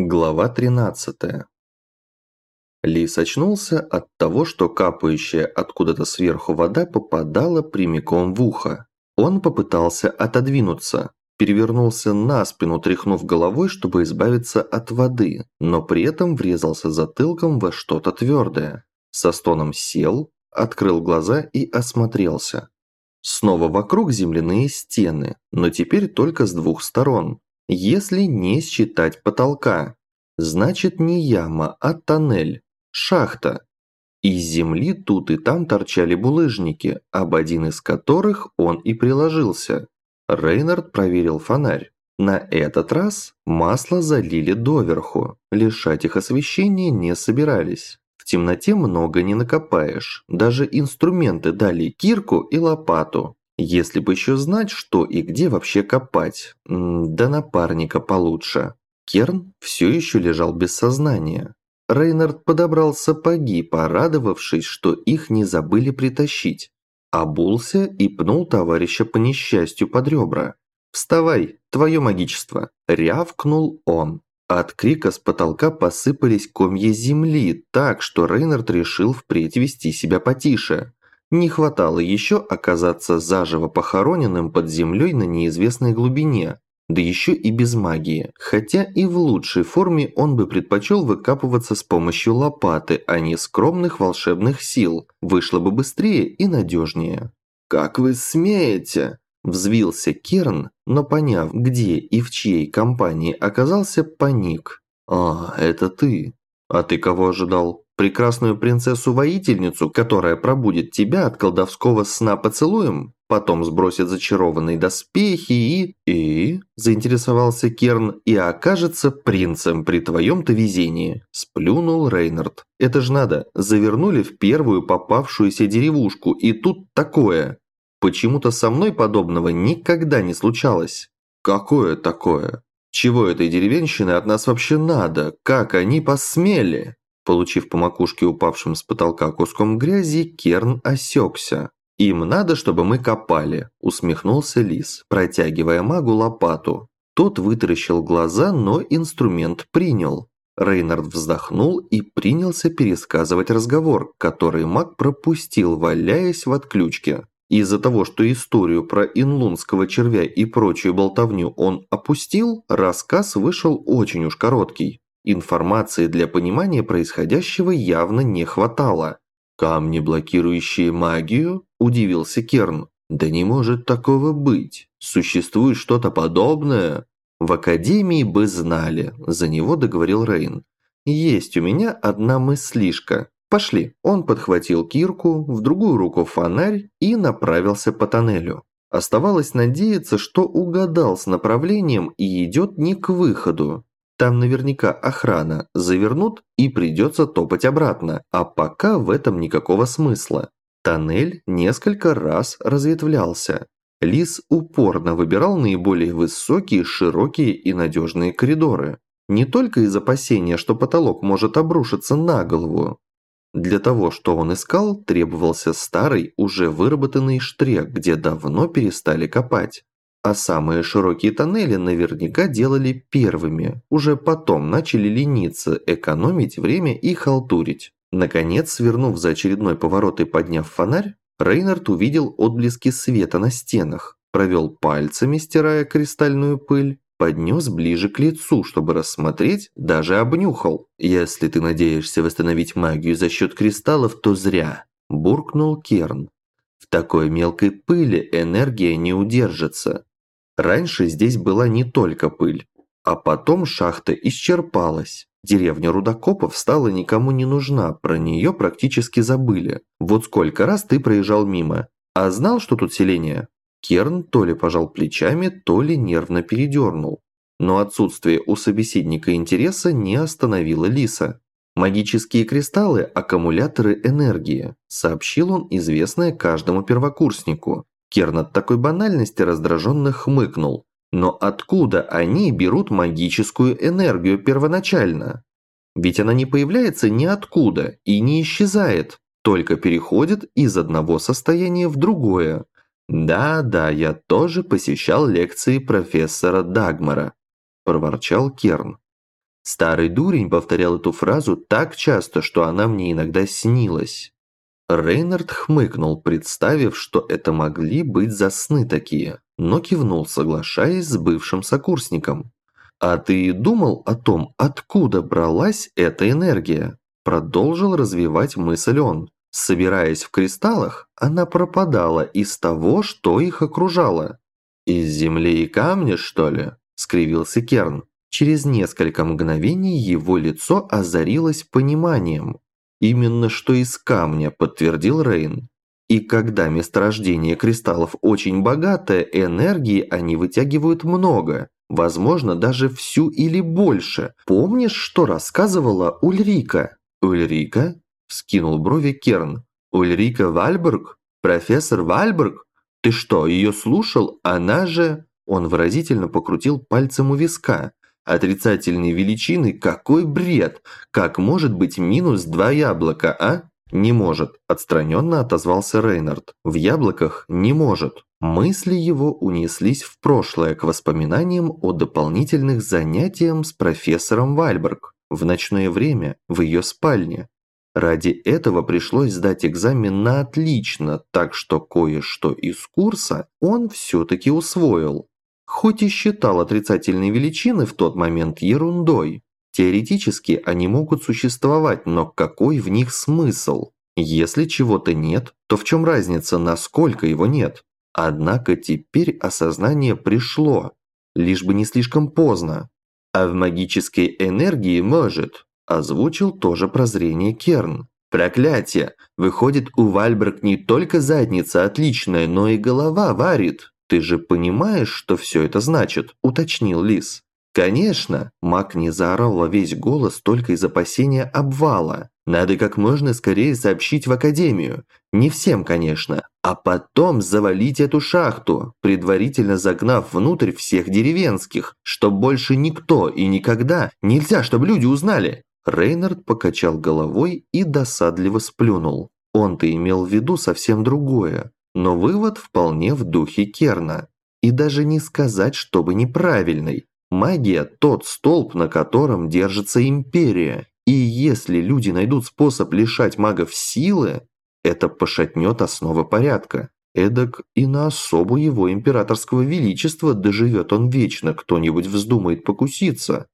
Глава 13 Лис очнулся от того, что капающая откуда-то сверху вода попадала прямиком в ухо. Он попытался отодвинуться, перевернулся на спину, тряхнув головой, чтобы избавиться от воды, но при этом врезался затылком во что-то твердое. Со стоном сел, открыл глаза и осмотрелся. Снова вокруг земляные стены, но теперь только с двух сторон. Если не считать потолка, значит не яма, а тоннель, шахта. Из земли тут и там торчали булыжники, об один из которых он и приложился. Рейнард проверил фонарь. На этот раз масло залили доверху, лишать их освещения не собирались. В темноте много не накопаешь, даже инструменты дали кирку и лопату, если бы еще знать, что и где вообще копать. Да напарника получше. Керн все еще лежал без сознания. Рейнард подобрал сапоги, порадовавшись, что их не забыли притащить. Обулся и пнул товарища по несчастью под ребра. «Вставай, твое магичество!» – рявкнул он. От крика с потолка посыпались комья земли, так что Рейнард решил впредь вести себя потише. Не хватало еще оказаться заживо похороненным под землей на неизвестной глубине, да еще и без магии. Хотя и в лучшей форме он бы предпочел выкапываться с помощью лопаты, а не скромных волшебных сил. Вышло бы быстрее и надежнее. «Как вы смеете?» Взвился Керн, но поняв, где и в чьей компании оказался, паник. «А, это ты. А ты кого ожидал?» Прекрасную принцессу-воительницу, которая пробудет тебя от колдовского сна поцелуем, потом сбросит зачарованные доспехи и... И... Заинтересовался Керн и окажется принцем при твоем-то везении. Сплюнул Рейнард. Это ж надо, завернули в первую попавшуюся деревушку, и тут такое. Почему-то со мной подобного никогда не случалось. Какое такое? Чего этой деревенщины от нас вообще надо? Как они посмели? Получив по макушке упавшим с потолка куском грязи, Керн осекся. «Им надо, чтобы мы копали», – усмехнулся Лис, протягивая магу лопату. Тот вытаращил глаза, но инструмент принял. Рейнард вздохнул и принялся пересказывать разговор, который маг пропустил, валяясь в отключке. Из-за того, что историю про инлунского червя и прочую болтовню он опустил, рассказ вышел очень уж короткий. Информации для понимания происходящего явно не хватало. «Камни, блокирующие магию?» – удивился Керн. «Да не может такого быть. Существует что-то подобное?» «В Академии бы знали», – за него договорил Рейн. «Есть у меня одна мыслишка. Пошли». Он подхватил кирку, в другую руку фонарь и направился по тоннелю. Оставалось надеяться, что угадал с направлением и идет не к выходу. Там наверняка охрана, завернут и придется топать обратно, а пока в этом никакого смысла. Тоннель несколько раз разветвлялся. Лис упорно выбирал наиболее высокие, широкие и надежные коридоры. Не только из опасения, что потолок может обрушиться на голову. Для того, что он искал, требовался старый, уже выработанный штрек, где давно перестали копать. А самые широкие тоннели наверняка делали первыми, уже потом начали лениться, экономить время и халтурить. Наконец, свернув за очередной поворот и подняв фонарь, Рейнард увидел отблески света на стенах, провел пальцами, стирая кристальную пыль, поднес ближе к лицу, чтобы рассмотреть, даже обнюхал. «Если ты надеешься восстановить магию за счет кристаллов, то зря», – буркнул Керн. «В такой мелкой пыли энергия не удержится. Раньше здесь была не только пыль, а потом шахта исчерпалась. Деревня рудокопов стала никому не нужна, про нее практически забыли. Вот сколько раз ты проезжал мимо. А знал, что тут селение? Керн то ли пожал плечами, то ли нервно передернул. Но отсутствие у собеседника интереса не остановило Лиса. «Магические кристаллы – аккумуляторы энергии», – сообщил он известное каждому первокурснику. Керн от такой банальности раздраженно хмыкнул. Но откуда они берут магическую энергию первоначально? Ведь она не появляется ниоткуда и не исчезает, только переходит из одного состояния в другое. «Да-да, я тоже посещал лекции профессора Дагмара», – проворчал Керн. Старый дурень повторял эту фразу так часто, что она мне иногда снилась. Рейнард хмыкнул, представив, что это могли быть за сны такие, но кивнул, соглашаясь с бывшим сокурсником. «А ты думал о том, откуда бралась эта энергия?» Продолжил развивать мысль он. Собираясь в кристаллах, она пропадала из того, что их окружало. «Из земли и камня, что ли?» – скривился Керн. Через несколько мгновений его лицо озарилось пониманием. «Именно что из камня», – подтвердил Рейн. И когда месторождение кристаллов очень богатое, энергии они вытягивают много, возможно, даже всю или больше. Помнишь, что рассказывала Ульрика? Ульрика? Скинул брови Керн. Ульрика Вальберг? Профессор Вальберг? Ты что, ее слушал? Она же... Он выразительно покрутил пальцем у виска. Отрицательные величины? Какой бред! Как может быть минус два яблока, а? Не может, отстраненно отозвался Рейнард. В яблоках не может. Мысли его унеслись в прошлое к воспоминаниям о дополнительных занятиях с профессором Вальберг в ночное время в ее спальне. Ради этого пришлось сдать экзамен на отлично, так что кое-что из курса он все-таки усвоил хоть и считал отрицательные величины в тот момент ерундой. Теоретически они могут существовать, но какой в них смысл? Если чего-то нет, то в чем разница, насколько его нет? Однако теперь осознание пришло, лишь бы не слишком поздно. А в магической энергии может, озвучил тоже прозрение Керн. Проклятие! Выходит, у Вальберг не только задница отличная, но и голова варит. «Ты же понимаешь, что все это значит?» – уточнил Лис. «Конечно!» – Мак не заорал во весь голос только из опасения обвала. «Надо как можно скорее сообщить в Академию. Не всем, конечно. А потом завалить эту шахту, предварительно загнав внутрь всех деревенских, чтоб больше никто и никогда нельзя, чтобы люди узнали!» Рейнард покачал головой и досадливо сплюнул. Он-то имел в виду совсем другое. Но вывод вполне в духе Керна. И даже не сказать, чтобы неправильный. Магия – тот столб, на котором держится империя. И если люди найдут способ лишать магов силы, это пошатнет основы порядка. Эдак и на особу его императорского величества доживет он вечно, кто-нибудь вздумает покуситься.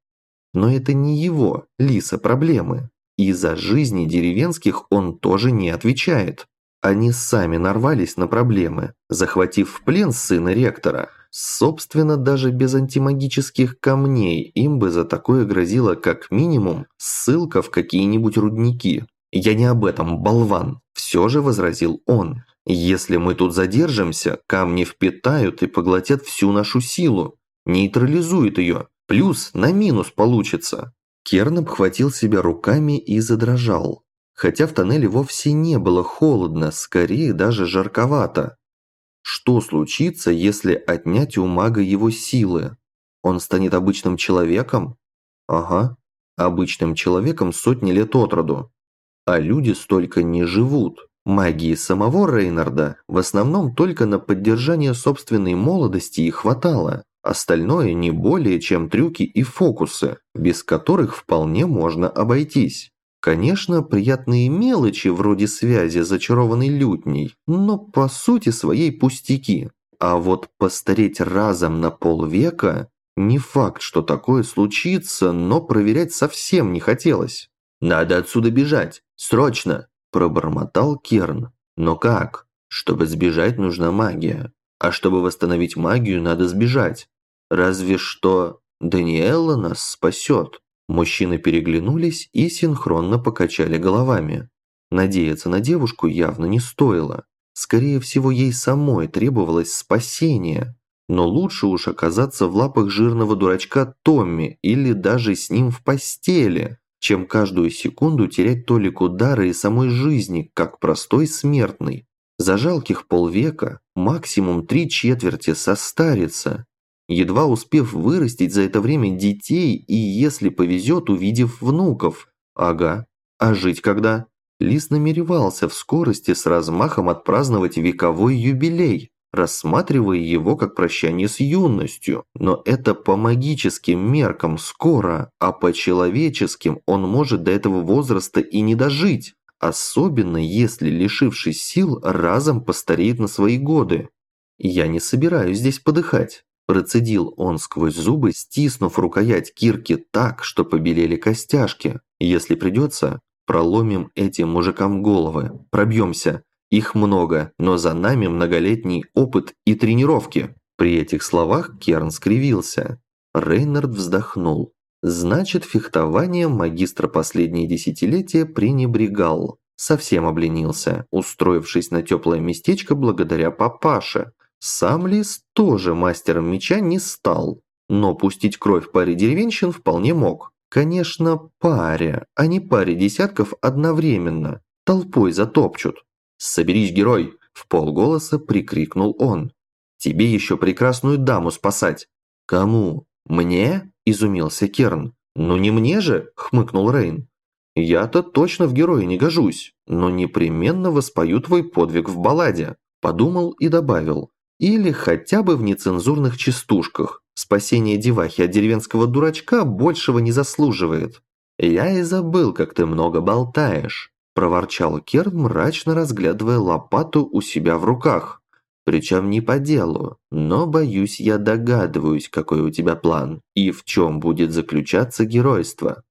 Но это не его, Лиса, проблемы. И за жизни деревенских он тоже не отвечает. Они сами нарвались на проблемы, захватив в плен сына ректора. Собственно, даже без антимагических камней им бы за такое грозило как минимум ссылка в какие-нибудь рудники. «Я не об этом, болван!» – все же возразил он. «Если мы тут задержимся, камни впитают и поглотят всю нашу силу, нейтрализуют ее, плюс на минус получится». Керн обхватил себя руками и задрожал хотя в тоннеле вовсе не было холодно, скорее даже жарковато. Что случится, если отнять у мага его силы? Он станет обычным человеком? Ага, обычным человеком сотни лет от роду. А люди столько не живут. Магии самого Рейнарда в основном только на поддержание собственной молодости и хватало. Остальное не более чем трюки и фокусы, без которых вполне можно обойтись. Конечно, приятные мелочи вроде связи зачарованной лютней, но по сути своей пустяки. А вот постареть разом на полвека – не факт, что такое случится, но проверять совсем не хотелось. «Надо отсюда бежать! Срочно!» – пробормотал Керн. «Но как? Чтобы сбежать, нужна магия. А чтобы восстановить магию, надо сбежать. Разве что Даниэла нас спасет». Мужчины переглянулись и синхронно покачали головами. Надеяться на девушку явно не стоило. Скорее всего, ей самой требовалось спасение. Но лучше уж оказаться в лапах жирного дурачка Томми или даже с ним в постели, чем каждую секунду терять толику дара и самой жизни, как простой смертный. За жалких полвека, максимум три четверти состарится, едва успев вырастить за это время детей и, если повезет, увидев внуков. Ага, а жить когда? Лис намеревался в скорости с размахом отпраздновать вековой юбилей. рассматривая его как прощание с юностью. Но это по магическим меркам скоро, а по человеческим он может до этого возраста и не дожить. Особенно если, лишившись сил, разом постареет на свои годы. «Я не собираюсь здесь подыхать», – процедил он сквозь зубы, стиснув рукоять кирки так, что побелели костяшки. «Если придется, проломим этим мужикам головы, пробьемся. Их много, но за нами многолетний опыт и тренировки». При этих словах Керн скривился. Рейнард вздохнул. Значит, фехтование магистра последние десятилетия пренебрегал. Совсем обленился, устроившись на теплое местечко благодаря папаше. Сам Лис тоже мастером меча не стал, но пустить кровь паре деревенщин вполне мог. Конечно, паре, а не паре десятков одновременно. Толпой затопчут. «Соберись, герой!» – в полголоса прикрикнул он. «Тебе еще прекрасную даму спасать!» «Кому? Мне?» – изумился Керн. «Ну не мне же!» – хмыкнул Рейн. «Я-то точно в герои не гожусь, но непременно воспою твой подвиг в балладе», – подумал и добавил. Или хотя бы в нецензурных частушках. Спасение девахи от деревенского дурачка большего не заслуживает. «Я и забыл, как ты много болтаешь», – проворчал Керн, мрачно разглядывая лопату у себя в руках. «Причем не по делу, но, боюсь, я догадываюсь, какой у тебя план и в чем будет заключаться геройство».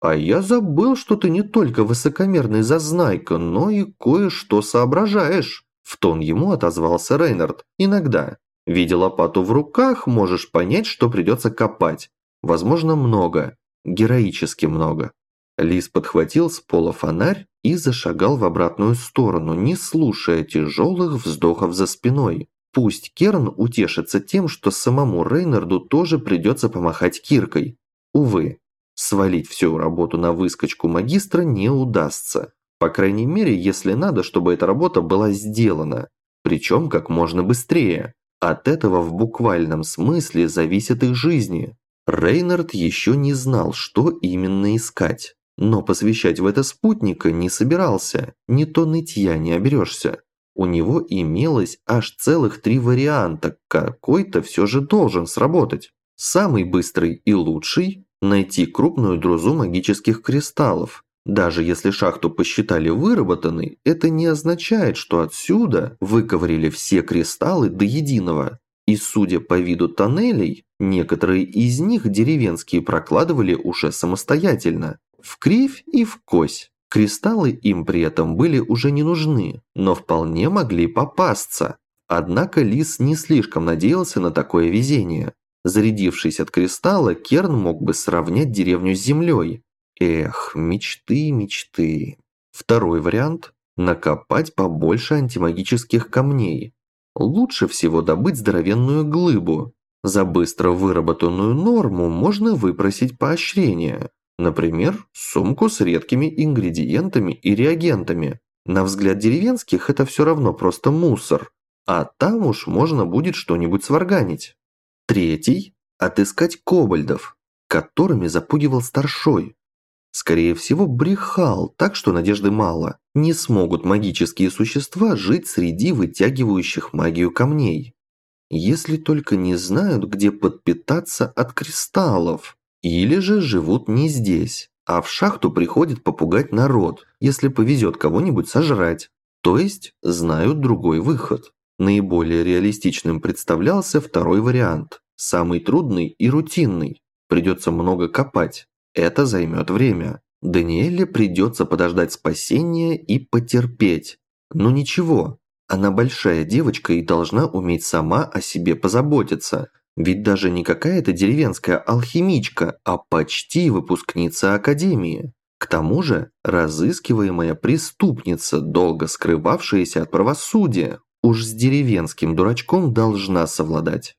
«А я забыл, что ты не только высокомерный зазнайка, но и кое-что соображаешь». В тон ему отозвался Рейнард. «Иногда. Видя лопату в руках, можешь понять, что придется копать. Возможно, много. Героически много». Лис подхватил с пола фонарь и зашагал в обратную сторону, не слушая тяжелых вздохов за спиной. Пусть Керн утешится тем, что самому Рейнарду тоже придется помахать киркой. Увы, свалить всю работу на выскочку магистра не удастся. По крайней мере, если надо, чтобы эта работа была сделана. Причем как можно быстрее. От этого в буквальном смысле зависит их жизни. Рейнард еще не знал, что именно искать. Но посвящать в это спутника не собирался, не то нытья не оберешься. У него имелось аж целых три варианта, какой-то все же должен сработать. Самый быстрый и лучший – найти крупную друзу магических кристаллов, даже если шахту посчитали выработанной, это не означает, что отсюда выковырили все кристаллы до единого. И судя по виду тоннелей, некоторые из них деревенские прокладывали уже самостоятельно, в кривь и в кось. Кристаллы им при этом были уже не нужны, но вполне могли попасться. Однако Лис не слишком надеялся на такое везение. Зарядившись от кристалла, Керн мог бы сравнять деревню с землей, Эх, мечты, мечты. Второй вариант – накопать побольше антимагических камней. Лучше всего добыть здоровенную глыбу. За быстро выработанную норму можно выпросить поощрение. Например, сумку с редкими ингредиентами и реагентами. На взгляд деревенских это все равно просто мусор. А там уж можно будет что-нибудь сварганить. Третий – отыскать кобальдов, которыми запугивал старшой. Скорее всего, брехал, так что надежды мало. Не смогут магические существа жить среди вытягивающих магию камней. Если только не знают, где подпитаться от кристаллов. Или же живут не здесь, а в шахту приходит попугать народ, если повезет кого-нибудь сожрать. То есть знают другой выход. Наиболее реалистичным представлялся второй вариант. Самый трудный и рутинный. Придется много копать. Это займет время. Даниэле придется подождать спасения и потерпеть. Но ничего, она большая девочка и должна уметь сама о себе позаботиться. Ведь даже не какая-то деревенская алхимичка, а почти выпускница академии. К тому же, разыскиваемая преступница, долго скрывавшаяся от правосудия, уж с деревенским дурачком должна совладать.